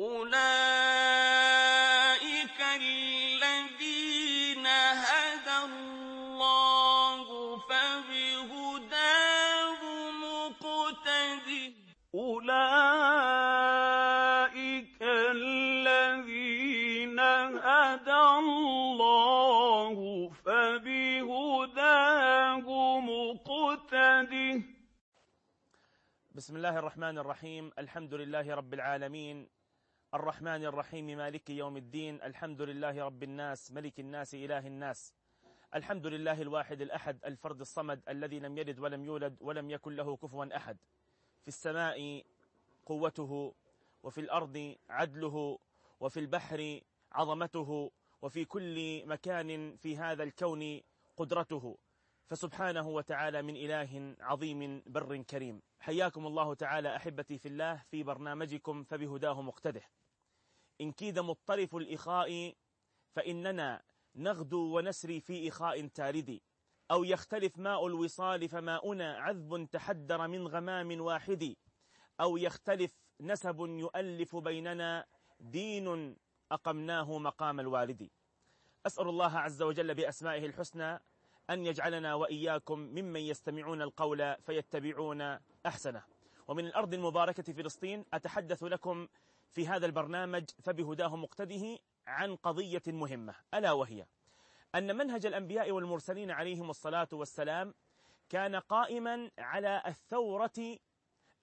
أُولَٰئِكَ الَّذِينَ هَدَى اللَّهُ ۖ فَبِهُدَاهُ مُقْتَدِهْ ۗ بسم الله الرحمن الرحيم. الحمد لله رب العالمين. الرحمن الرحيم مالك يوم الدين الحمد لله رب الناس ملك الناس إله الناس. الحمد لله الواحد الأحد الفرد الصمد الذي لم يلد ولم يولد ولم يكن له كفوا أحد. في السماء قوته وفي الأرض عدله وفي البحر عظمته وفي كل مكان في هذا الكون قدرته. فسبحانه وتعالى من إله عظيم بر كريم. حياكم الله تعالى أحبتي في الله في برنامجكم فبهداه مقتده. إن كيد مضطرف الإخاء فإننا نغدو ونسري في إخاء تارد. أو يختلف ماء الوصال فماؤنا عذب تحدر من غمام واحد. أو يختلف نسب يؤلف بيننا دين أقمناه مقام الوالد أسأل الله عز وجل بأسمائه الحسنى أن يجعلنا وإياكم ممن يستمعون القول فيتبعون أحسنه. ومن الأرض المباركة فلسطين أتحدث لكم في هذا البرنامج فبهداه مقتده عن قضية مهمة ألا وهي؟ أن منهج الأنبياء والمرسلين عليهم الصلاة والسلام كان قائما على الثورة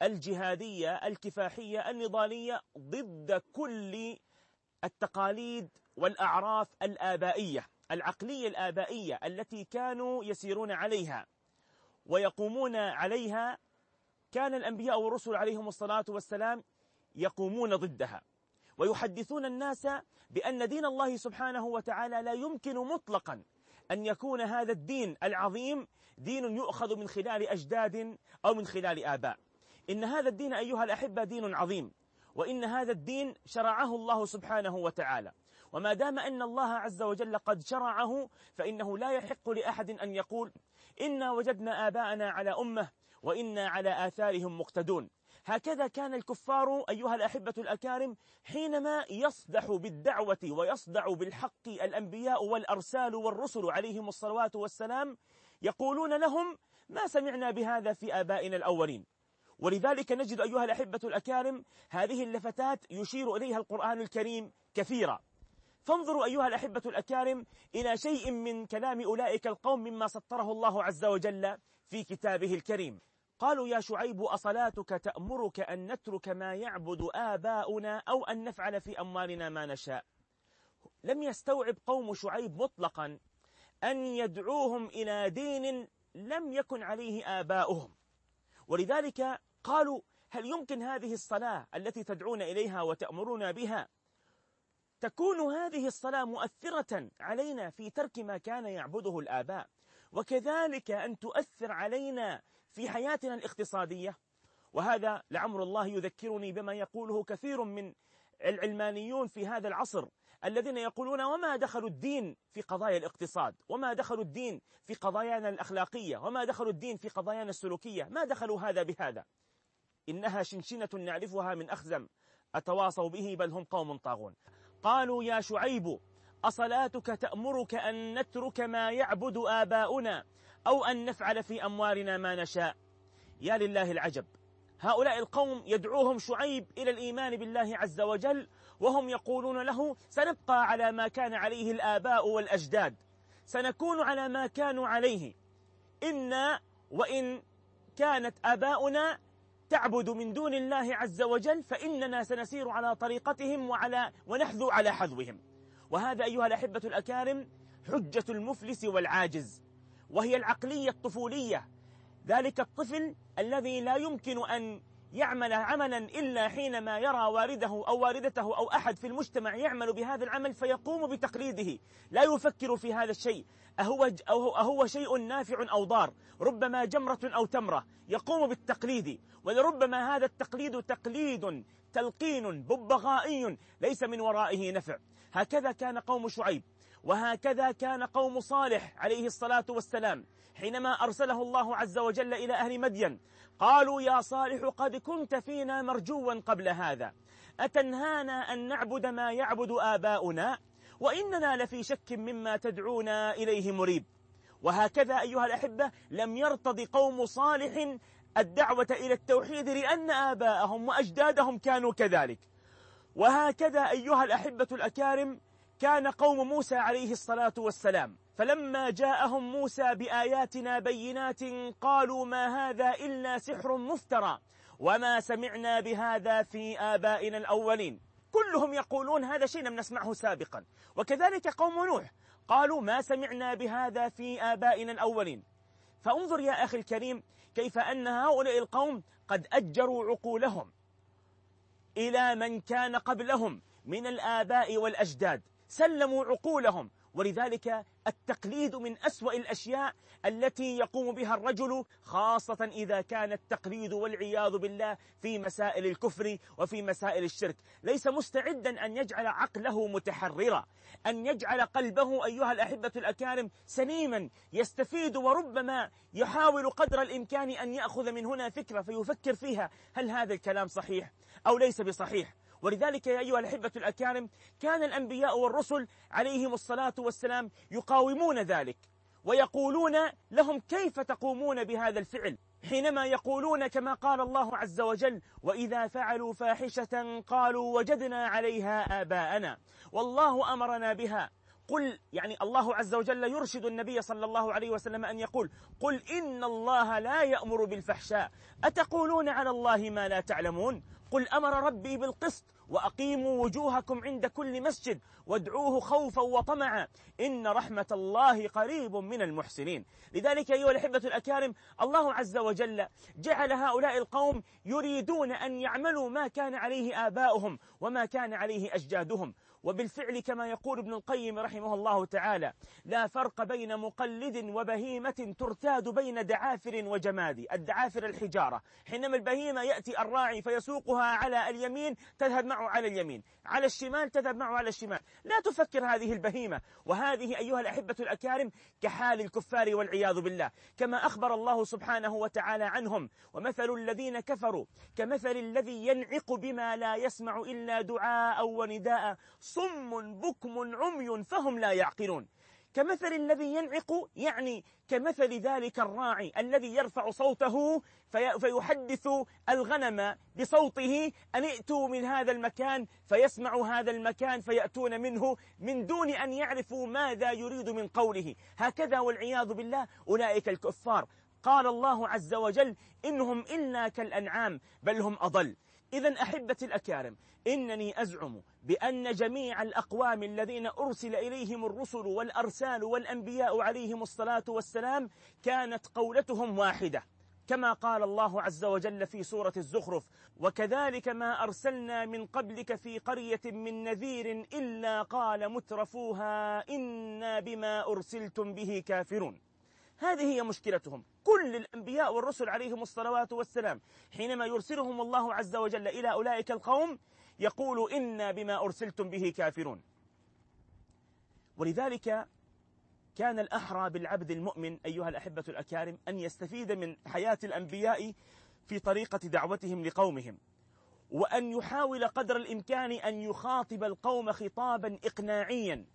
الجهادية الكفاحية النضالية ضد كل التقاليد والأعراف الآبائية العقلية الآبائية التي كانوا يسيرون عليها ويقومون عليها. كان الأنبياء والرسل عليهم الصلاة والسلام يقومون ضدها. ويحدثون الناس بأن دين الله سبحانه وتعالى لا يمكن مطلقا أن يكون هذا الدين العظيم دين يؤخذ من خلال أجداد أو من خلال آباء. إن هذا الدين أيها الأحبة دين عظيم وإن هذا الدين شرعه الله سبحانه وتعالى. وما دام أن الله عز وجل قد شرعه فإنه لا يحق لأحد أن يقول إنا وجدنا آباءنا على أمة وإنا على آثارهم مقتدون. هكذا كان الكفار أيها الأحبة الأكارم حينما يصدح بالدعوة ويصدع بالحق الأنبياء والأرسال والرسل عليهم الصلوات والسلام يقولون لهم ما سمعنا بهذا في آبائنا الأولين. ولذلك نجد أيها الأحبة الأكارم هذه اللفتات يشير إليها القرآن الكريم كثيرا. فانظروا أيها الأحبة الأكارم إلى شيء من كلام أولئك القوم مما سطره الله عز وجل في كتابه الكريم. قالوا يا شعيب أصلاتك تأمرك أن نترك ما يعبد آباؤنا أو أن نفعل في أموالنا ما نشاء. لم يستوعب قوم شعيب مطلقا أن يدعوهم إلى دين لم يكن عليه آباؤهم. ولذلك قالوا هل يمكن هذه الصلاة التي تدعون إليها وتأمرون بها تكون هذه الصلاة مؤثرة علينا في ترك ما كان يعبده الآباء؟ وكذلك أن تؤثر علينا في حياتنا الاقتصادية. وهذا لعمر الله يذكرني بما يقوله كثير من العلمانيون في هذا العصر الذين يقولون وما دخلوا الدين في قضايا الاقتصاد؟ وما دخلوا الدين في قضايانا الأخلاقية؟ وما دخلوا الدين في قضايانا السلوكية؟ ما دخلوا هذا بهذا؟ إنها شنشنة نعرفها من أخزم. أتواصوا به بل هم قوم طاغون. قالوا يا شعيب أصلاتك تأمرك أن نترك ما يعبد آباؤنا أو أن نفعل في أموالنا ما نشاء. يا لله العجب. هؤلاء القوم يدعوهم شعيب إلى الإيمان بالله عز وجل وهم يقولون له سنبقى على ما كان عليه الآباء والأجداد. سنكون على ما كانوا عليه. إنا وإن كانت آباؤنا تعبد من دون الله عز وجل فإننا سنسير على طريقتهم وعلى ونحذو على حذوهم. وهذا أيها الأحبة الأكارم حجة المفلس والعاجز وهي العقلية الطفولية. ذلك الطفل الذي لا يمكن أن يعمل عملا إلا حينما يرى والده أو والدته أو أحد في المجتمع يعمل بهذا العمل فيقوم بتقليده. لا يفكر في هذا الشيء. أهو, أهو, أهو شيء نافع أو ضار. ربما جمرة أو تمرة. يقوم بالتقليد. ولربما هذا التقليد تقليد تلقين ببغائي. ليس من ورائه نفع. هكذا كان قوم شعيب وهكذا كان قوم صالح عليه الصلاة والسلام حينما أرسله الله عز وجل إلى أهل مدين قالوا يا صالح قد كنت فينا مرجوا قبل هذا أتنهانا أن نعبد ما يعبد آباؤنا؟ وإننا لفي شك مما تدعونا إليه مريب. وهكذا أيها الأحبة لم يرتض قوم صالح الدعوة إلى التوحيد لأن آباءهم وأجدادهم كانوا كذلك. وهكذا أيها الأحبة الأكارم كان قوم موسى عليه الصلاة والسلام. فلما جاءهم موسى بآياتنا بينات قالوا ما هذا إلا سحر مفترى وما سمعنا بهذا في آبائنا الأولين. كلهم يقولون هذا شيء لم نسمعه سابقا. وكذلك قوم نوح قالوا ما سمعنا بهذا في آبائنا الأولين. فانظر يا أخي الكريم كيف أن هؤلاء القوم قد أجروا عقولهم. إلى من كان قبلهم من الآباء والأجداد. سلموا عقولهم. ولذلك التقليد من أسوأ الأشياء التي يقوم بها الرجل خاصة إذا كان التقليد والعياذ بالله في مسائل الكفر وفي مسائل الشرك. ليس مستعدا أن يجعل عقله متحررا أن يجعل قلبه أيها الأحبة الأكارم سليما يستفيد وربما يحاول قدر الإمكان أن يأخذ من هنا فكرة فيفكر فيها. هل هذا الكلام صحيح أو ليس بصحيح؟ ولذلك يا أيها الأحبة الأكارم كان الأنبياء والرسل عليهم الصلاة والسلام يقاومون ذلك ويقولون لهم كيف تقومون بهذا الفعل؟ حينما يقولون كما قال الله عز وجل وإذا فعلوا فاحشة قالوا وجدنا عليها آباءنا والله أمرنا بها. قل يعني الله عز وجل يرشد النبي صلى الله عليه وسلم أن يقول قل إن الله لا يأمر بالفحشاء. أتقولون على الله ما لا تعلمون؟ قل أمر ربي بالقسط وأقيموا وجوهكم عند كل مسجد وادعوه خوفا وطمعا إن رحمة الله قريب من المحسنين. لذلك أيها الأحبة الأكارم الله عز وجل جعل هؤلاء القوم يريدون أن يعملوا ما كان عليه آباؤهم وما كان عليه أجدادهم. وبالفعل كما يقول ابن القيم رحمه الله تعالى لا فرق بين مقلد وبهيمة ترتاد بين دعافر وجماد الدعافر الحجارة. حينما البهيمة يأتي الراعي فيسوقها على اليمين تذهب معه على اليمين. على الشمال تذهب معه على الشمال. لا تفكر هذه البهيمة. وهذه أيها الأحبة الأكارم كحال الكفار والعياذ بالله. كما أخبر الله سبحانه وتعالى عنهم ومثل الذين كفروا كمثل الذي ينعق بما لا يسمع إلا دعاء ونداء صم بكم عمي فهم لا يعقلون. كمثل الذي ينعق يعني كمثل ذلك الراعي الذي يرفع صوته في فيحدث الغنم بصوته أن ائتوا من هذا المكان فيسمعوا هذا المكان فيأتون منه من دون أن يعرفوا ماذا يريد من قوله. هكذا والعياذ بالله أولئك الكفار. قال الله عز وجل إنهم إلا كالأنعام بل هم أضل. إذا أحبتي الأكارم إنني أزعم بأن جميع الأقوام الذين أرسل إليهم الرسل والأرسال والأنبياء عليهم الصلاة والسلام كانت قولتهم واحدة كما قال الله عز وجل في سورة الزخرف وكذلك ما أرسلنا من قبلك في قرية من نذير إلا قال مترفوها إنا بما أرسلتم به كافرون هذه هي مشكلتهم. كل الأنبياء والرسل عليهم الصلوات والسلام حينما يرسلهم الله عز وجل إلى أولئك القوم يقول إنا بما أرسلتم به كافرون. ولذلك كان الأحرى بالعبد المؤمن أيها الأحبة الأكارم أن يستفيد من حياة الأنبياء في طريقة دعوتهم لقومهم وأن يحاول قدر الإمكان أن يخاطب القوم خطابا إقناعيا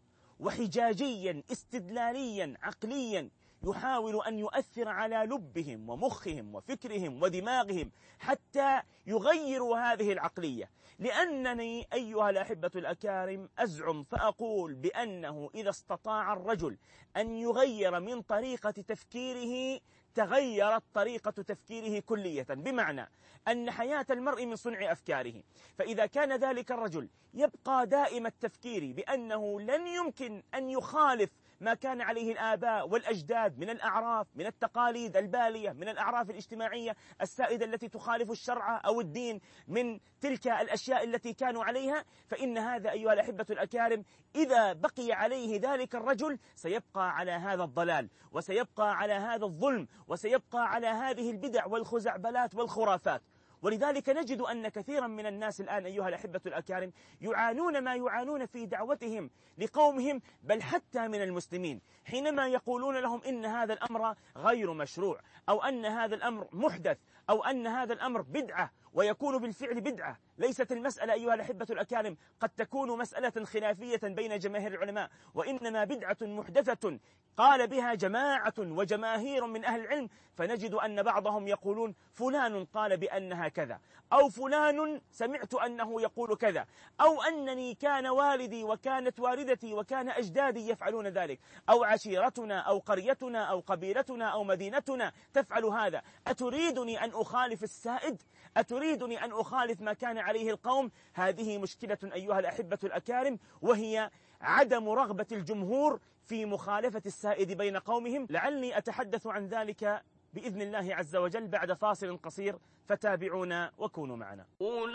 وحجاجيا استدلاليا عقليا يحاول أن يؤثر على لبهم ومخهم وفكرهم ودماغهم حتى يغيروا هذه العقلية. لأنني أيها الأحبة الأكارم أزعم فأقول بأنه إذا استطاع الرجل أن يغير من طريقة تفكيره تغيرت طريقة تفكيره كلية. بمعنى أن حياة المرء من صنع أفكاره. فإذا كان ذلك الرجل يبقى دائم التفكير بأنه لن يمكن أن يخالف ما كان عليه الآباء والأجداد من الأعراف من التقاليد البالية من الأعراف الاجتماعية السائدة التي تخالف الشرع أو الدين من تلك الأشياء التي كانوا عليها. فإن هذا أيها الأحبة الأكارم إذا بقي عليه ذلك الرجل سيبقى على هذا الضلال وسيبقى على هذا الظلم وسيبقى على هذه البدع والخزعبلات والخرافات. ولذلك نجد أن كثيرا من الناس الآن أيها الأحبة الأكارم يعانون ما يعانون في دعوتهم لقومهم بل حتى من المسلمين حينما يقولون لهم إن هذا الأمر غير مشروع أو أن هذا الأمر محدث أو أن هذا الأمر بدعة ويكون بالفعل بدعة. ليست المسألة أيها الأحبة الأكارم قد تكون مسألة خلافية بين جماهير العلماء وإنما بدعة محدثة قال بها جماعة وجماهير من أهل العلم فنجد أن بعضهم يقولون فلان قال بأنها كذا أو فلان سمعت أنه يقول كذا أو أنني كان والدي وكانت والدتي وكان أجدادي يفعلون ذلك أو عشيرتنا أو قريتنا أو قبيلتنا أو مدينتنا تفعل هذا. أتريدني أن أخالف السائد؟ أتريدني أن أخالف ما كان عليه القوم هذه مشكلة أيها الأحبة الأكارم وهي عدم رغبة الجمهور في مخالفة السائد بين قومهم. لعلي أتحدث عن ذلك بإذن الله عز وجل بعد فاصل قصير فتابعونا وكونوا معنا. أولئك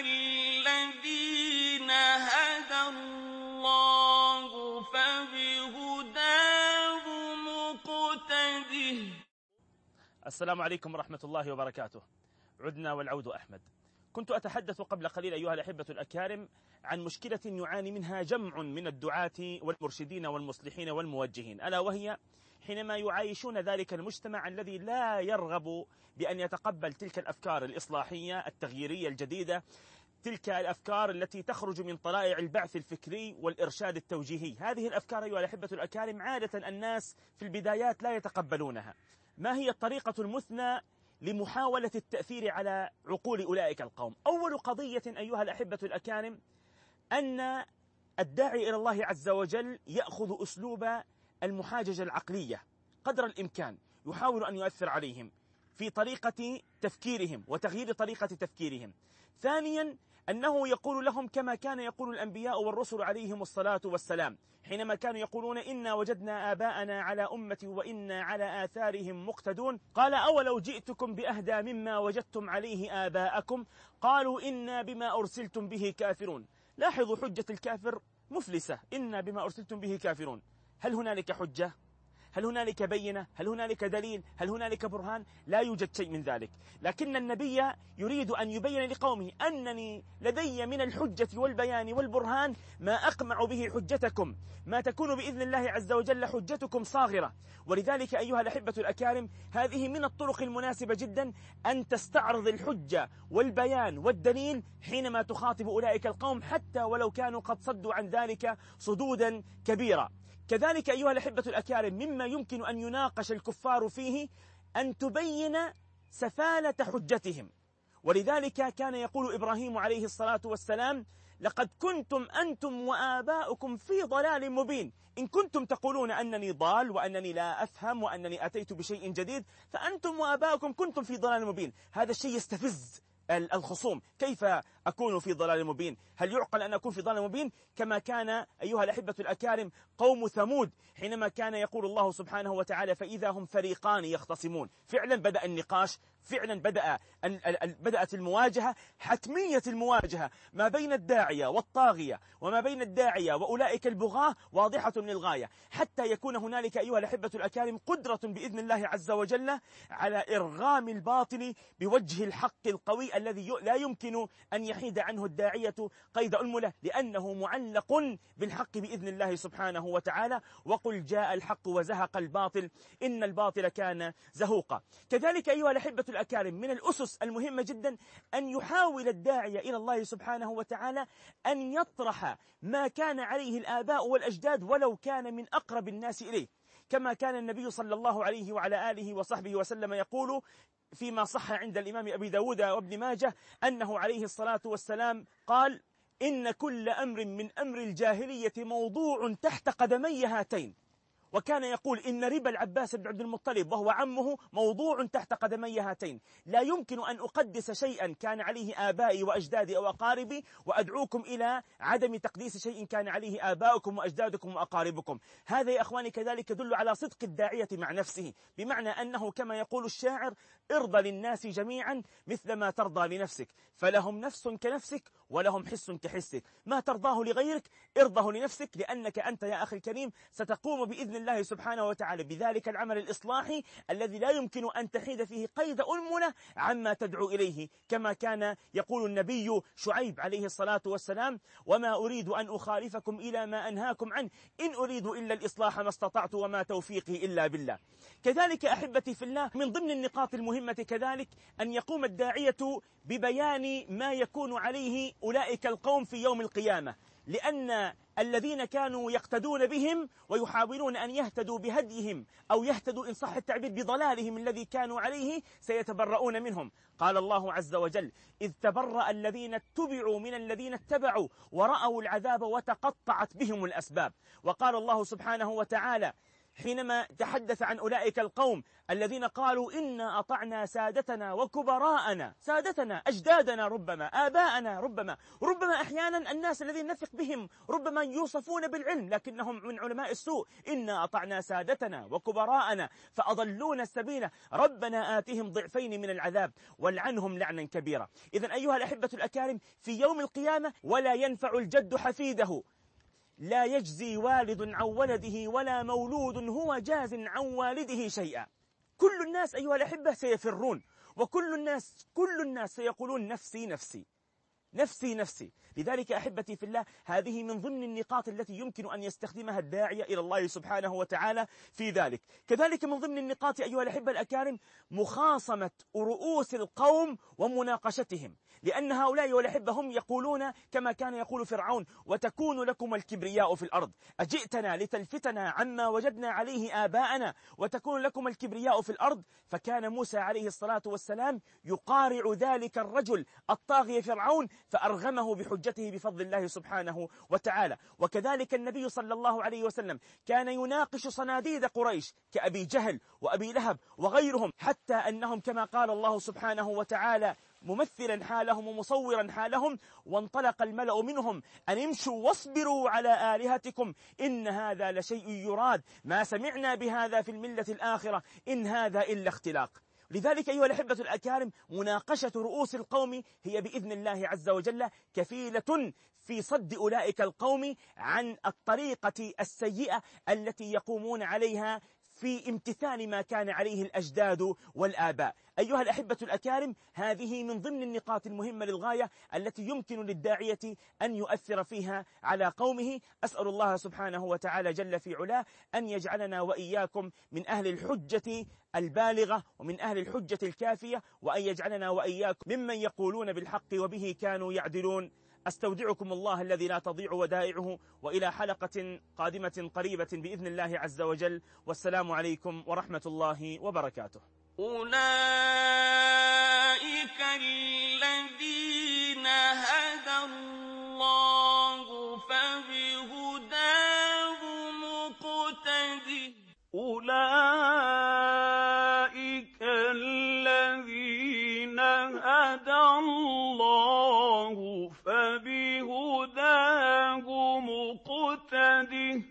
الذين هدى الله فبهداه مقتده. السلام عليكم ورحمة الله وبركاته. عدنا والعود أحمد. كنت أتحدث قبل قليل أيها الأحبة الأكارم عن مشكلة يعاني منها جمع من الدعاة والمرشدين والمصلحين والموجهين. ألا وهي حينما يعايشون ذلك المجتمع الذي لا يرغب بأن يتقبل تلك الأفكار الإصلاحية التغييرية الجديدة تلك الأفكار التي تخرج من طلائع البعث الفكري والإرشاد التوجيهي. هذه الأفكار أيها الأحبة الأكارم عادة الناس في البدايات لا يتقبلونها. ما هي الطريقة المثنى لمحاولة التأثير على عقول أولئك القوم. أول قضية أيها الأحبة الأكارم أن الداعي إلى الله عز وجل يأخذ أسلوب المحاججة العقلية قدر الإمكان يحاول أن يؤثر عليهم في طريقة تفكيرهم وتغيير طريقة تفكيرهم. ثانيا أنه يقول لهم كما كان يقول الأنبياء والرسل عليهم الصلاة والسلام حينما كانوا يقولون إنا وجدنا آباءنا على أمة وإنا على آثارهم مقتدون قال أولو جئتكم بأهدى مما وجدتم عليه آباءكم؟ قالوا إنا بما أرسلتم به كافرون. لاحظوا حجة الكافر مفلسة إنا بما أرسلتم به كافرون. هل هنالك حجة؟ هل هنالك بينة؟ هل هنالك دليل؟ هل هنالك برهان؟ لا يوجد شيء من ذلك لكن النبي يريد أن يبين لقومه أنني لدي من الحجة والبيان والبرهان ما أقمع به حجتكم ما تكون بإذن الله عز وجل حجتكم صاغرة ولذلك أيها الأحبة الأكارم هذه من الطرق المناسبة جدا أن تستعرض الحجة والبيان والدليل حينما تخاطب أولئك القوم حتى ولو كانوا قد صدوا عن ذلك صدودا كبيرا كذلك أيها الأحبة الأكارم مما يمكن أن يناقش الكفار فيه أن تبين سفالة حجتهم. ولذلك كان يقول إبراهيم عليه الصلاة والسلام لقد كنتم أنتم وآباؤكم في ضلال مبين. إن كنتم تقولون أنني ضال وأنني لا أفهم وأنني أتيت بشيء جديد فأنتم وآباؤكم كنتم في ضلال مبين. هذا الشيء يستفز الخصوم. كيف أكون في ضلال مبين؟ هل يعقل أن أكون في ضلال مبين؟ كما كان أيها الأحبة الأكارم قوم ثمود حينما كان يقول الله سبحانه وتعالى فإذا هم فريقان يختصمون. فعلا بدأ النقاش فعلا بدأ بدأت المواجهة حتمية المواجهة ما بين الداعية والطاغية وما بين الداعية وأولئك البغاة واضحة للغاية حتى يكون هنالك أيها الأحبة الأكارم قدرة بإذن الله عز وجل على إرغام الباطل بوجه الحق القوي الذي لا يمكن أن يحيد عنه الداعية قيد أنملة لأنه معلق بالحق بإذن الله سبحانه وتعالى وقل جاء الحق وزهق الباطل إن الباطل كان زهوقا. كذلك أيها الأحبة الأكارم من الأسس المهمة جدا أن يحاول الداعية إلى الله سبحانه وتعالى أن يطرح ما كان عليه الآباء والأجداد ولو كان من أقرب الناس إليه. كما كان النبي صلى الله عليه وعلى آله وصحبه وسلم يقول فيما صح عند الإمام أبي داود وابن ماجه أنه عليه الصلاة والسلام قال إن كل أمر من أمر الجاهلية موضوع تحت قدمي هاتين. وكان يقول إن ربا العباس بن عبد المطلب وهو عمه موضوع تحت قدمي هاتين. لا يمكن أن أقدس شيئا كان عليه آبائي وأجدادي أو أقاربي وأدعوكم إلى عدم تقديس شيء كان عليه آباؤكم وأجدادكم وأقاربكم. هذا يا أخواني كذلك يدل على صدق الداعية مع نفسه بمعنى أنه كما يقول الشاعر ارضى للناس جميعا مثل ما ترضى لنفسك. فلهم نفس كنفسك ولهم حس كحسك. ما ترضاه لغيرك ارضه لنفسك لأنك أنت يا أخي الكريم ستقوم بإذن الله سبحانه وتعالى بذلك العمل الإصلاحي الذي لا يمكن أن تحيد فيه قيد أنملة عما تدعو إليه. كما كان يقول النبي شعيب عليه الصلاة والسلام وما أريد أن أخالفكم إلى ما أنهاكم عنه. إن أريد إلا الإصلاح ما استطعت وما توفيقي إلا بالله. كذلك أحبتي في الله من ضمن النقاط المهمة المهمة كذلك أن يقوم الداعية ببيان ما يكون عليه أولئك القوم في يوم القيامة لأن الذين كانوا يقتدون بهم ويحاولون أن يهتدوا بهديهم أو يهتدوا إن صح التعبير بضلالهم الذي كانوا عليه سيتبرؤون منهم. قال الله عز وجل إذ تبرأ الذين اتبعوا من الذين اتبعوا ورأوا العذاب وتقطعت بهم الأسباب وقال الله سبحانه وتعالى حينما تحدث عن أولئك القوم الذين قالوا إنا أطعنا سادتنا وكبراءنا سادتنا أجدادنا ربما آباءنا ربما ربما أحيانا الناس الذين نثق بهم ربما يوصفون بالعلم لكنهم من علماء السوء. إنا أطعنا سادتنا وكبراءنا فأضلون السبيل. ربنا آتهم ضعفين من العذاب والعنهم لعنا كبيرا. إذا أيها الأحبة الأكارم في يوم القيامة ولا ينفع الجد حفيده. لا يجزي والد عن ولده ولا مولود هو جاز عن والده شيئا. كل الناس أيها الأحبة سيفرون وكل الناس كل الناس سيقولون نفسي نفسي نفسي نفسي. لذلك أحبتي في الله هذه من ضمن النقاط التي يمكن أن يستخدمها الداعية إلى الله سبحانه وتعالى في ذلك. كذلك من ضمن النقاط أيها الأحبة الأكارم مخاصمة رؤوس القوم ومناقشتهم. لأن هؤلاء والأحبة هم يقولون كما كان يقول فرعون وتكون لكم الكبرياء في الأرض. أجئتنا لتلفتنا عما وجدنا عليه آباءنا. وتكون لكم الكبرياء في الأرض. فكان موسى عليه الصلاة والسلام يقارع ذلك الرجل الطاغية فرعون فأرغمه بحجته بفضل الله سبحانه وتعالى. وكذلك النبي صلى الله عليه وسلم كان يناقش صناديد قريش كأبي جهل وأبي لهب وغيرهم حتى أنهم كما قال الله سبحانه وتعالى ممثلا حالهم ومصورا حالهم وانطلق الملأ منهم أن امشوا واصبروا على آلهتكم. إن هذا لشيء يراد. ما سمعنا بهذا في الملة الآخرة. إن هذا إلا اختلاق. لذلك أيها الأحبة الأكارم مناقشة رؤوس القوم هي بإذن الله عز وجل كفيلة في صد أولئك القوم عن الطريقة السيئة التي يقومون عليها في امتثال ما كان عليه الأجداد والآباء. أيها الأحبة الأكارم هذه من ضمن النقاط المهمة للغاية التي يمكن للداعية أن يؤثر فيها على قومه. أسأل الله سبحانه وتعالى جل في علاه أن يجعلنا وإياكم من أهل الحجة البالغة ومن أهل الحجة الكافية وأن يجعلنا وإياكم ممن يقولون بالحق وبه كانوا يعدلون. أستودعكم الله الذي لا تضيع ودائعه وإلى حلقة قادمة قريبة بإذن الله عز وجل والسلام عليكم ورحمة الله وبركاته. أولئك